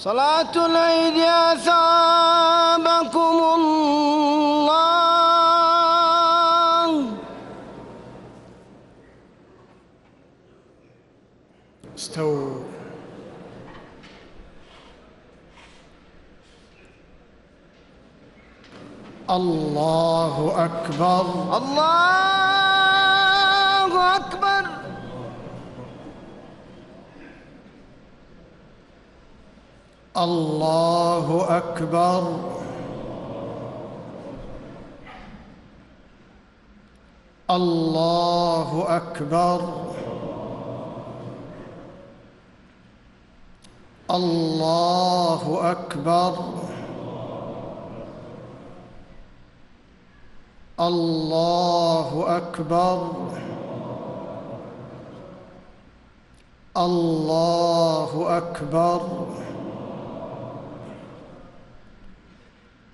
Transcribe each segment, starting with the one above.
صلاة العيد أثابكم الله استووا. الله أكبر. الله أكبر. الله أكبر. الله أكبر. الله أكبر. الله أكبر. الله أكبر, الله أكبر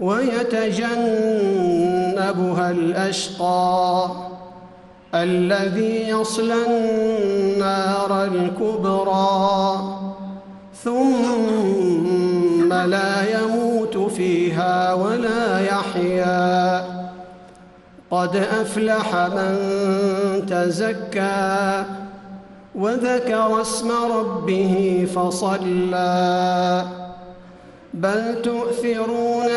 ويتجنبها الأشقى الذي يصلى النار الكبرى ثم لا يموت فيها ولا يحيا. قد أفلح من تزكى وذكر اسم ربه فصلى. بل تؤثرون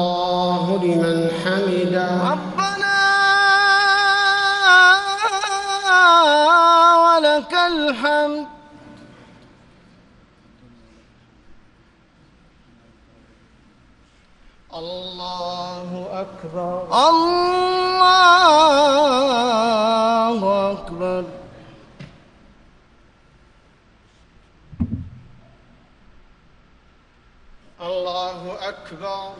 الله لمن حمده. ربنا ولك الحمد. الله أكبر. الله أكبر. الله أكبر.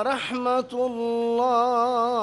ورحمة الله.